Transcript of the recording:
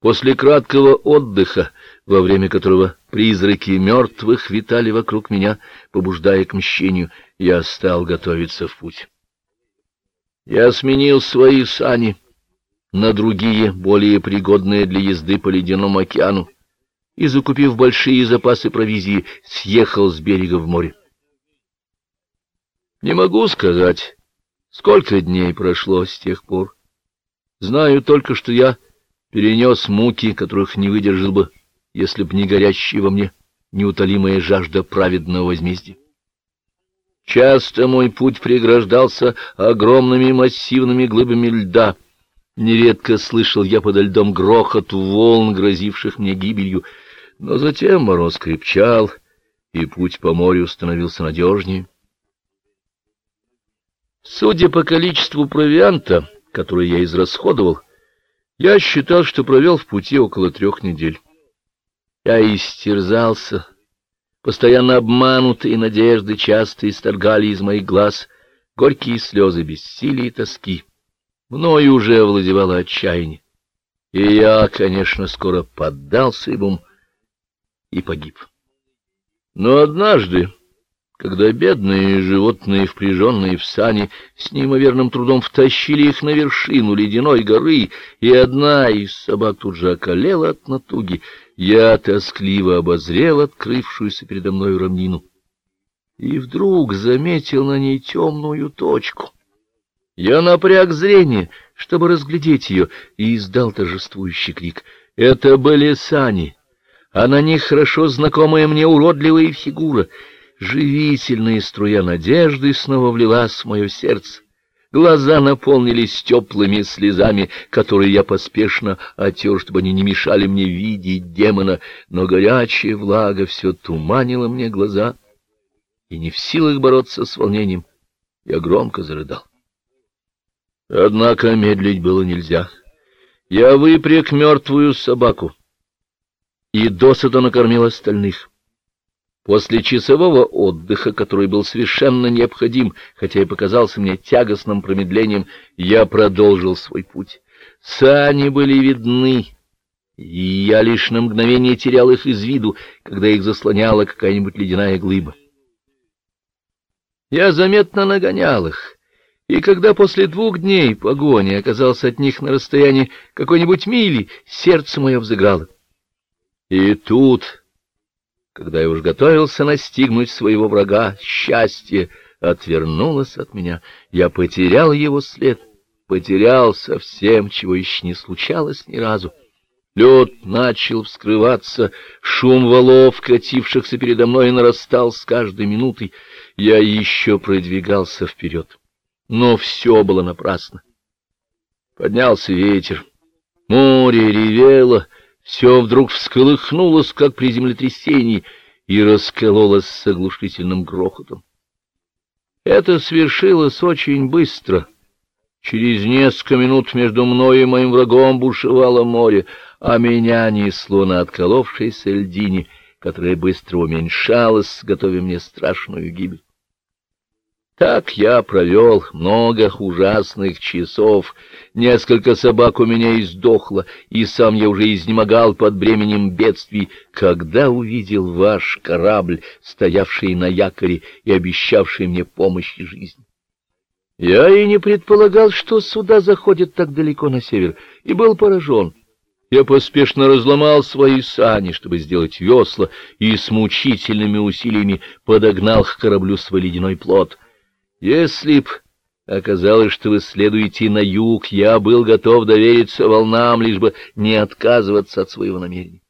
После краткого отдыха, во время которого призраки мертвых витали вокруг меня, побуждая к мщению, я стал готовиться в путь. Я сменил свои сани на другие, более пригодные для езды по ледяному океану, и, закупив большие запасы провизии, съехал с берега в море. Не могу сказать, сколько дней прошло с тех пор. Знаю только, что я перенес муки, которых не выдержал бы, если б не горящая во мне неутолимая жажда праведного возмездия. Часто мой путь преграждался огромными массивными глыбами льда. Нередко слышал я подо льдом грохот волн, грозивших мне гибелью, но затем мороз крепчал, и путь по морю становился надежнее. Судя по количеству провианта, который я израсходовал, я считал, что провел в пути около трех недель. Я истерзался, постоянно обманутые надежды часто исторгали из моих глаз горькие слезы бессилия и тоски. Мною уже овладевало отчаяние, и я, конечно, скоро поддался ему и погиб. Но однажды когда бедные животные, впряженные в сани, с неимоверным трудом втащили их на вершину ледяной горы, и одна из собак тут же околела от натуги, я тоскливо обозрел открывшуюся передо мной равнину. И вдруг заметил на ней темную точку. Я напряг зрение, чтобы разглядеть ее, и издал торжествующий крик. Это были сани, а на них хорошо знакомая мне уродливая фигура — Живительная струя надежды снова влилась в мое сердце. Глаза наполнились теплыми слезами, которые я поспешно отер, чтобы они не мешали мне видеть демона, но горячая влага все туманила мне глаза, и не в силах бороться с волнением, я громко зарыдал. Однако медлить было нельзя. Я выпряг мертвую собаку и досыта накормил остальных. После часового отдыха, который был совершенно необходим, хотя и показался мне тягостным промедлением, я продолжил свой путь. Сани были видны, и я лишь на мгновение терял их из виду, когда их заслоняла какая-нибудь ледяная глыба. Я заметно нагонял их, и когда после двух дней погони оказался от них на расстоянии какой-нибудь мили, сердце мое взыграло. И тут когда я уж готовился настигнуть своего врага, счастье отвернулось от меня. Я потерял его след, потерял совсем, чего еще не случалось ни разу. Лед начал вскрываться, шум валов, катившихся передо мной, нарастал с каждой минутой. Я еще продвигался вперед, но все было напрасно. Поднялся ветер, море ревело, все вдруг всколыхнулось, как при землетрясении, и раскололось с оглушительным грохотом. Это свершилось очень быстро. Через несколько минут между мной и моим врагом бушевало море, а меня несло на отколовшейся льдине, которая быстро уменьшалась, готовя мне страшную гибель. Так я провел много ужасных часов, несколько собак у меня издохло, и сам я уже изнемогал под бременем бедствий, когда увидел ваш корабль, стоявший на якоре и обещавший мне помощь и жизнь. Я и не предполагал, что суда заходят так далеко на север, и был поражен. Я поспешно разломал свои сани, чтобы сделать весла, и с мучительными усилиями подогнал к кораблю свой ледяной плот — если б оказалось, что вы следуете на юг, я был готов довериться волнам, лишь бы не отказываться от своего намерения.